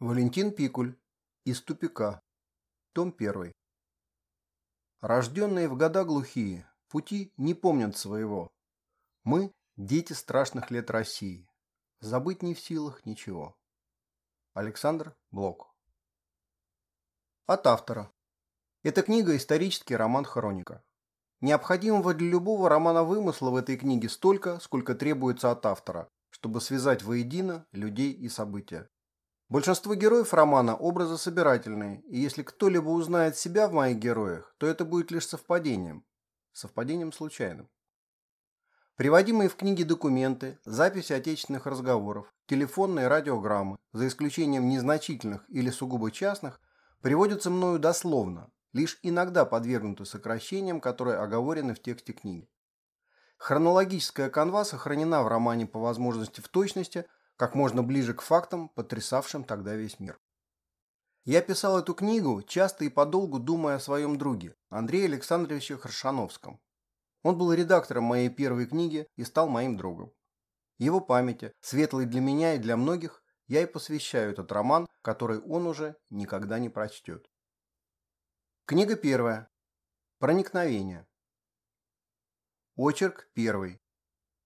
Валентин Пикуль. Из тупика. Том 1. Рожденные в года глухие, пути не помнят своего. Мы – дети страшных лет России. Забыть не в силах ничего. Александр Блок. От автора. Эта книга – исторический роман Хроника. Необходимого для любого романа вымысла в этой книге столько, сколько требуется от автора, чтобы связать воедино людей и события. Большинство героев романа – образы собирательные, и если кто-либо узнает себя в моих героях, то это будет лишь совпадением. Совпадением случайным. Приводимые в книге документы, записи отечественных разговоров, телефонные радиограммы, за исключением незначительных или сугубо частных, приводятся мною дословно, лишь иногда подвергнуты сокращениям, которые оговорены в тексте книги. Хронологическая канва сохранена в романе по возможности в точности – как можно ближе к фактам, потрясавшим тогда весь мир. Я писал эту книгу, часто и подолгу думая о своем друге, Андрее Александровиче Харшановском. Он был редактором моей первой книги и стал моим другом. Его памяти, светлой для меня и для многих, я и посвящаю этот роман, который он уже никогда не прочтет. Книга первая. Проникновение. Очерк первый.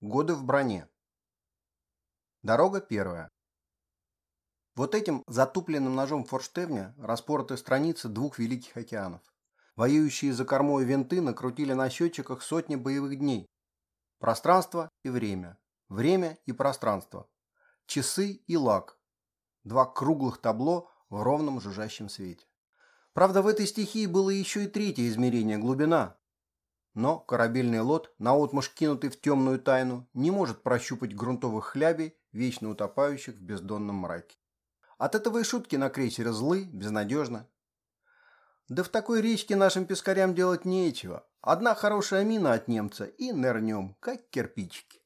Годы в броне. Дорога первая. Вот этим затупленным ножом форштевня распороты страницы двух великих океанов. Воюющие за кормой винты накрутили на счетчиках сотни боевых дней. Пространство и время. Время и пространство. Часы и лак. Два круглых табло в ровном жужжащем свете. Правда, в этой стихии было еще и третье измерение – глубина. Но корабельный лот, наотмашь кинутый в темную тайну, не может прощупать грунтовых хлябей вечно утопающих в бездонном мраке. От этого и шутки на крейсере злы, безнадежно. Да в такой речке нашим пескарям делать нечего. Одна хорошая мина от немца и нырнем, как кирпичики.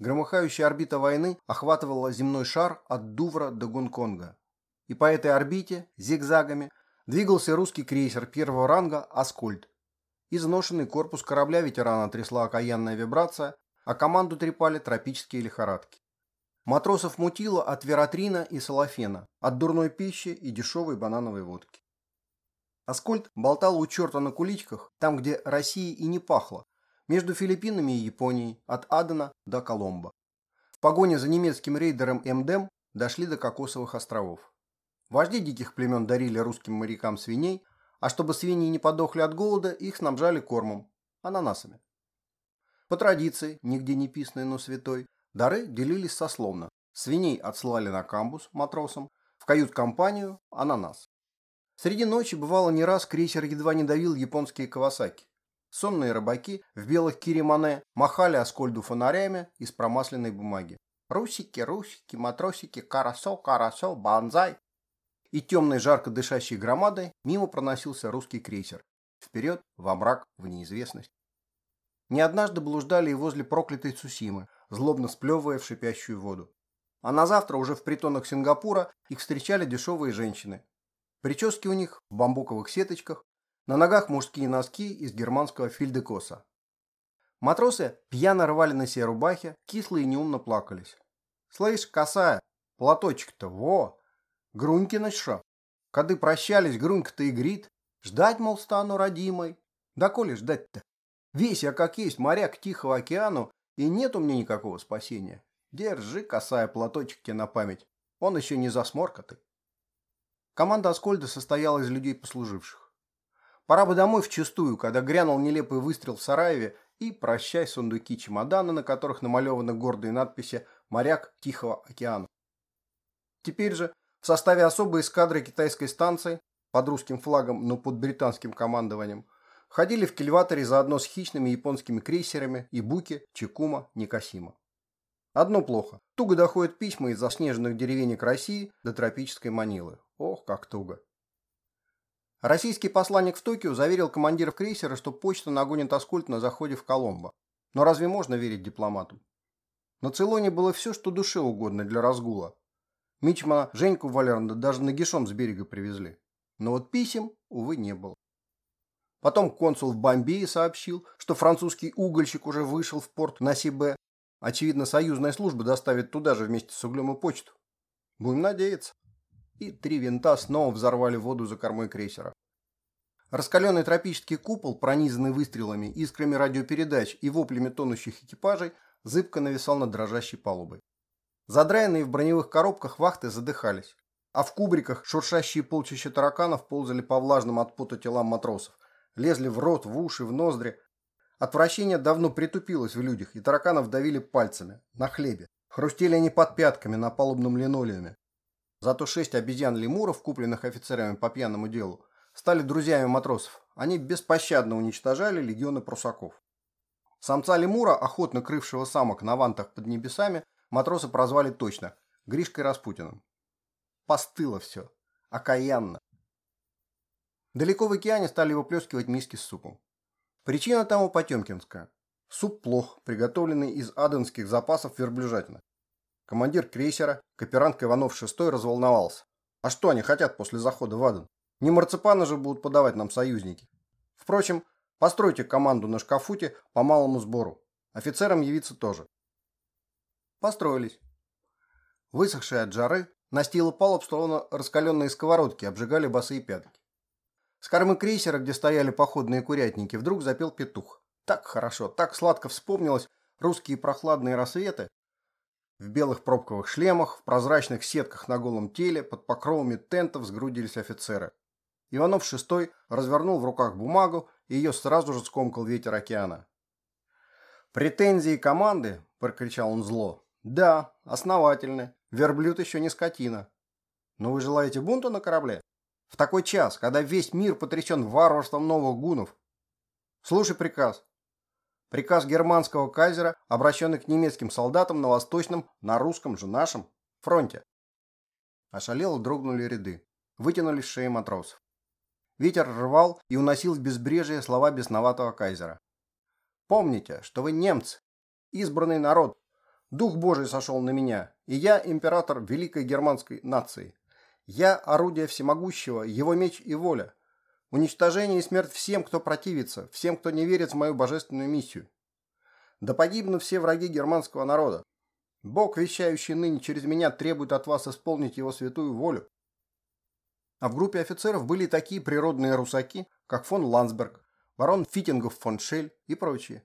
Громыхающая орбита войны охватывала земной шар от Дувра до Гонконга. И по этой орбите, зигзагами, двигался русский крейсер первого ранга «Аскольд». Изношенный корпус корабля ветерана трясла окаянная вибрация, а команду трепали тропические лихорадки. Матросов мутило от вератрина и салафена, от дурной пищи и дешевой банановой водки. Аскольд болтал у черта на куличках, там, где России и не пахло, между Филиппинами и Японией, от Адена до Коломбо. В погоне за немецким рейдером МДМ дошли до Кокосовых островов. Вожди диких племен дарили русским морякам свиней, а чтобы свиньи не подохли от голода, их снабжали кормом, ананасами. По традиции, нигде не писанной, но святой, дары делились сословно. Свиней отслали на камбус матросам, в кают-компанию – ананас. Среди ночи бывало не раз крейсер едва не давил японские Кавасаки. Сонные рыбаки в белых киримане махали оскольду фонарями из промасленной бумаги. Русики, русики, матросики, карасо, карасо, банзай. И темной жарко дышащей громадой мимо проносился русский крейсер. Вперед, во мрак, в неизвестность. Не однажды блуждали и возле проклятой Цусимы, злобно сплевывая в шипящую воду. А на завтра уже в притонах Сингапура их встречали дешевые женщины. Прически у них в бамбуковых сеточках, на ногах мужские носки из германского фильдекоса. Матросы пьяно рвали на себе рубахи, кислые неумно плакались. «Слышь, косая, платочек-то, во! Грунькина шо? Кады прощались, Грунька-то и грит. Ждать, мол, стану родимой. Да коли ждать-то? Весь я как есть моряк Тихого океану, и нет у меня никакого спасения. Держи, косая платочек тебе на память. Он еще не засморкатый. Команда Аскольда состояла из людей послуживших. Пора бы домой вчистую, когда грянул нелепый выстрел в Сараеве, и прощай сундуки чемоданы, на которых намалеваны гордые надписи «Моряк Тихого океана». Теперь же в составе особой эскадры китайской станции, под русским флагом, но под британским командованием, ходили в кильваторе заодно с хищными японскими крейсерами Ибуки, Чикума, Никосима. Одно плохо. Туго доходят письма из заснеженных деревенек России до тропической Манилы. Ох, как туго. Российский посланник в Токио заверил командиров крейсера, что почта нагонит Аскольд на заходе в Коломбо. Но разве можно верить дипломатам? На Цейлоне было все, что душе угодно для разгула. Мичмана Женьку Валерна даже нагишом с берега привезли. Но вот писем, увы, не было. Потом консул в Бомбее сообщил, что французский угольщик уже вышел в порт на Сибе. Очевидно, союзная служба доставит туда же вместе с углем и почту. Будем надеяться. И три винта снова взорвали воду за кормой крейсера. Раскаленный тропический купол, пронизанный выстрелами, искрами радиопередач и воплями тонущих экипажей, зыбко нависал над дрожащей палубой. Задраенные в броневых коробках вахты задыхались, а в кубриках шуршащие полчища тараканов ползали по влажным от пота телам матросов, лезли в рот, в уши, в ноздри. Отвращение давно притупилось в людях, и тараканов давили пальцами, на хлебе. Хрустели они под пятками на палубном линолеуме. Зато шесть обезьян-лемуров, купленных офицерами по пьяному делу, стали друзьями матросов. Они беспощадно уничтожали легионы прусаков. Самца лемура, охотно крывшего самок на вантах под небесами, матросы прозвали точно – Гришкой Распутиным. Постыло все. Окаянно. Далеко в океане стали выплескивать миски с супом. Причина тому потемкинская. Суп плох, приготовленный из аденских запасов верблюжатины. Командир крейсера, каперанг Иванов VI, разволновался. А что они хотят после захода в Аден? Не марципаны же будут подавать нам союзники. Впрочем, постройте команду на шкафуте по малому сбору. Офицерам явиться тоже. Построились. Высохшие от жары, настилы палуб, словно раскаленные сковородки, обжигали босые пятки. С кормы крейсера, где стояли походные курятники, вдруг запел петух. Так хорошо, так сладко вспомнилось русские прохладные рассветы. В белых пробковых шлемах, в прозрачных сетках на голом теле, под покровами тентов сгрудились офицеры. Иванов VI развернул в руках бумагу, и ее сразу же скомкал ветер океана. «Претензии команды?» – прокричал он зло. «Да, основательны. Верблюд еще не скотина. Но вы желаете бунта на корабле? В такой час, когда весь мир потрясен варварством новых гунов. Слушай приказ. Приказ германского кайзера, обращенный к немецким солдатам на восточном, на русском же нашем, фронте. Ошалело дрогнули ряды. Вытянулись шеи матросов. Ветер рвал и уносил в безбрежие слова бесноватого кайзера. «Помните, что вы немцы, избранный народ. Дух Божий сошел на меня, и я император великой германской нации. Я орудие всемогущего, его меч и воля. Уничтожение и смерть всем, кто противится, всем, кто не верит в мою божественную миссию. Да погибнут все враги германского народа. Бог, вещающий ныне через меня, требует от вас исполнить его святую волю. А в группе офицеров были такие природные русаки, как фон Ландсберг, барон Фитингов фон Шель и прочие.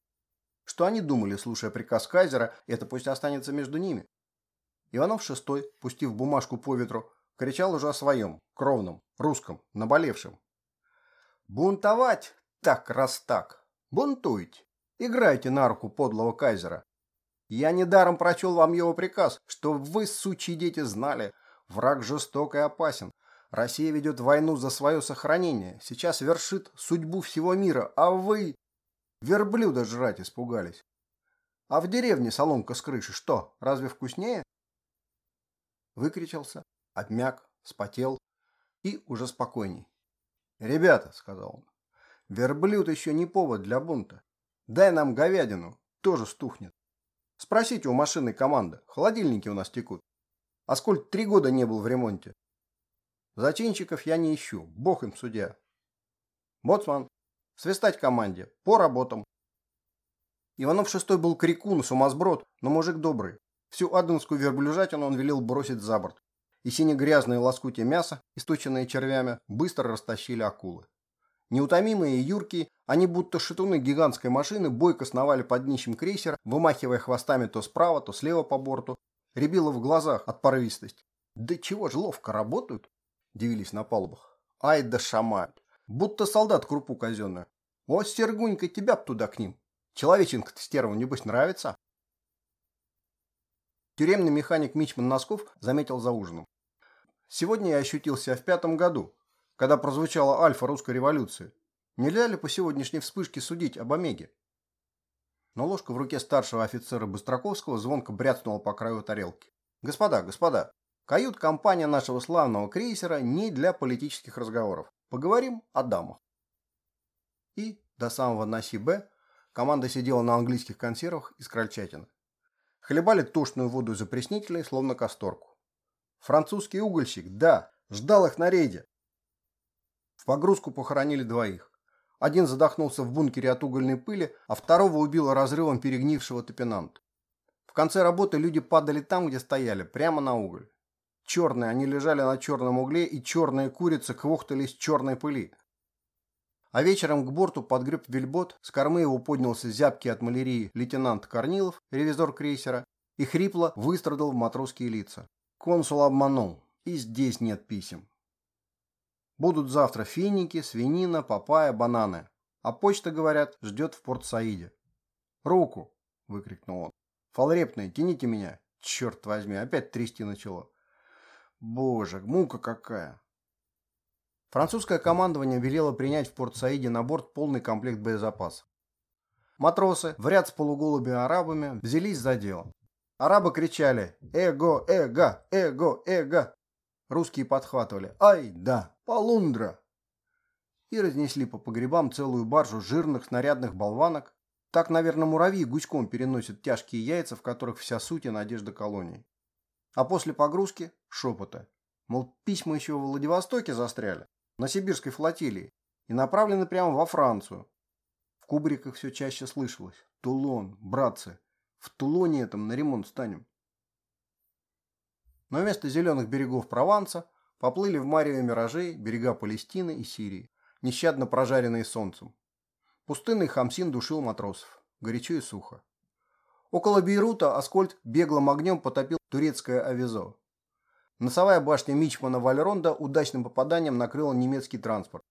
Что они думали, слушая приказ кайзера, это пусть останется между ними. Иванов VI, пустив бумажку по ветру, кричал уже о своем, кровном, русском, наболевшем. «Бунтовать? Так раз так. Бунтуйте. Играйте на руку подлого кайзера. Я недаром прочел вам его приказ, что вы, сучьи дети, знали, враг жесток и опасен, Россия ведет войну за свое сохранение, сейчас вершит судьбу всего мира, а вы... Верблюда жрать испугались. А в деревне соломка с крыши что, разве вкуснее? Выкричался, обмяк, спотел и уже спокойней. «Ребята», — сказал он, — «верблюд еще не повод для бунта. Дай нам говядину, тоже стухнет. Спросите у машины команды, холодильники у нас текут. А сколько три года не был в ремонте? Зачинщиков я не ищу, бог им судья. Боцман, свистать команде, по работам. Иванов шестой был крикун, сумасброд, но мужик добрый. Всю аденскую верблюжатину он велел бросить за борт. И сине-грязные лоскутия мяса, источенные червями, быстро растащили акулы. Неутомимые и юркие, они будто шатуны гигантской машины бойко сновали под днищем крейсера, вымахивая хвостами то справа, то слева по борту. Рябило в глазах от порывистости. Да чего ж ловко работают дивились на палубах. Ай да шамать. Будто солдат крупу казенную. Вот Сергунька, тебя б туда к ним. Человеченко-то стерву, небось, нравится? Тюремный механик Мичман Носков заметил за ужином. Сегодня я ощутил себя в пятом году, когда прозвучала альфа русской революции. Нельзя ли по сегодняшней вспышке судить об Омеге? Но ложка в руке старшего офицера Быстроковского звонко бряцнула по краю тарелки. «Господа, господа, Кают-компания нашего славного крейсера не для политических разговоров. Поговорим о дамах. И до самого Наси-Б команда сидела на английских консервах из крольчатины. Хлебали тошную воду из опреснителей, словно касторку. Французский угольщик, да, ждал их на рейде. В погрузку похоронили двоих. Один задохнулся в бункере от угольной пыли, а второго убило разрывом перегнившего топинанта. В конце работы люди падали там, где стояли, прямо на уголь. Черные они лежали на черном угле, и черные курицы квохтались черной пыли. А вечером к борту подгреб вельбот, с кормы его поднялся зябкий от малярии лейтенант Корнилов, ревизор крейсера, и хрипло выстрадал в матросские лица. Консул обманул, и здесь нет писем. Будут завтра финики, свинина, папайя, бананы. А почта, говорят, ждет в Порт-Саиде. «Руку!» – выкрикнул он. «Фалрепные, тяните меня! Черт возьми, опять трясти начало!» «Боже, мука какая!» Французское командование велело принять в Порт-Саиде на борт полный комплект боезапаса. Матросы, в ряд с полуголубыми арабами, взялись за дело. Арабы кричали «Эго, эго, эго, эго!» Русские подхватывали «Ай, да, полундра!» и разнесли по погребам целую баржу жирных снарядных болванок. Так, наверное, муравьи гуськом переносят тяжкие яйца, в которых вся суть и надежда колонии. А после погрузки – шепота. Мол, письма еще в Владивостоке застряли, на сибирской флотилии, и направлены прямо во Францию. В кубриках все чаще слышалось «Тулон, братцы, в Тулоне этом на ремонт станем». Но вместо зеленых берегов Прованса поплыли в мареве миражей берега Палестины и Сирии, нещадно прожаренные солнцем. Пустынный Хамсин душил матросов, горячо и сухо. Около Бейрута Аскольд беглым огнем потопил турецкое авизо. Носовая башня Мичмана Вальронда удачным попаданием накрыла немецкий транспорт.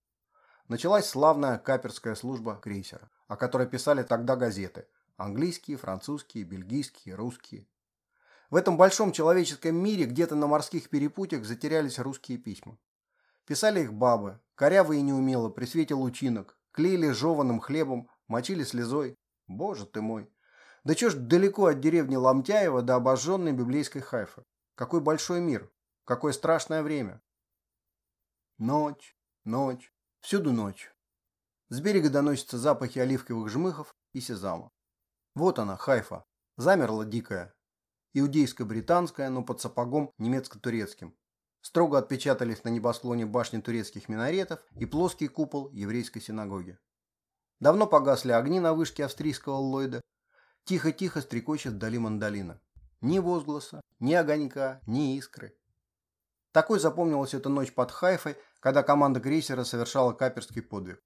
Началась славная каперская служба крейсера, о которой писали тогда газеты – английские, французские, бельгийские, русские. В этом большом человеческом мире где-то на морских перепутьях затерялись русские письма. Писали их бабы, корявые и неумело, при свете лучинок, клеили жеванным хлебом, мочили слезой. Боже ты мой! Да чё ж далеко от деревни Ломтяева до обожженной библейской Хайфы? Какой большой мир! Какое страшное время! Ночь, ночь, всюду ночь. С берега доносятся запахи оливковых жмыхов и сезама. Вот она, Хайфа, замерла дикая, иудейско-британская, но под сапогом немецко-турецким. Строго отпечатались на небосклоне башни турецких минаретов и плоский купол еврейской синагоги. Давно погасли огни на вышке австрийского Ллойда. Тихо-тихо стрекочет вдали мандолина. Ни возгласа, ни огонька, ни искры. Такой запомнилась эта ночь под Хайфой, когда команда крейсера совершала каперский подвиг.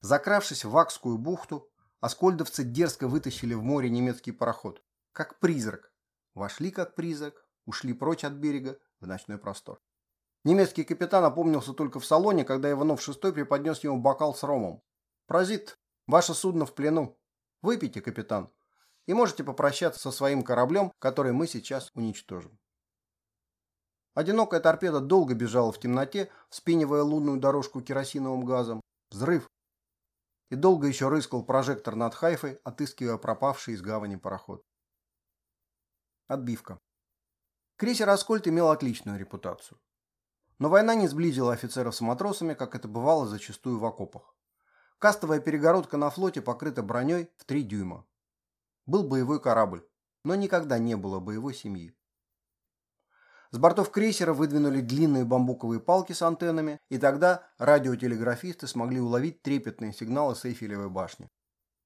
Закравшись в Акскую бухту, оскольдовцы дерзко вытащили в море немецкий пароход. Как призрак, Вошли как призрак, ушли прочь от берега в ночной простор. Немецкий капитан опомнился только в салоне, когда Иванов VI преподнес ему бокал с ромом. «Паразит, ваше судно в плену. Выпейте, капитан, и можете попрощаться со своим кораблем, который мы сейчас уничтожим». Одинокая торпеда долго бежала в темноте, вспенивая лунную дорожку керосиновым газом. Взрыв. И долго еще рыскал прожектор над Хайфой, отыскивая пропавший из гавани пароход. Отбивка. Крейсер «Аскольд» имел отличную репутацию. Но война не сблизила офицеров с матросами, как это бывало зачастую в окопах. Кастовая перегородка на флоте покрыта броней в 3 дюйма. Был боевой корабль, но никогда не было боевой семьи. С бортов крейсера выдвинули длинные бамбуковые палки с антеннами, и тогда радиотелеграфисты смогли уловить трепетные сигналы с Эйфелевой башни.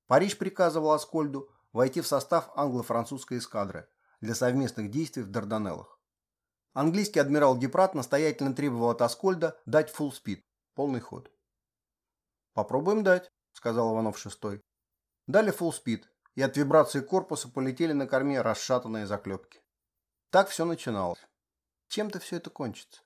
Париж приказывал Аскольду войти в состав англо-французской эскадры – для совместных действий в Дарданеллах. Английский адмирал Гепрат настоятельно требовал от Аскольда дать full speed, полный ход. «Попробуем дать», — сказал Иванов VI. Дали full speed, и от вибрации корпуса полетели на корме расшатанные заклепки. Так все начиналось. Чем-то все это кончится.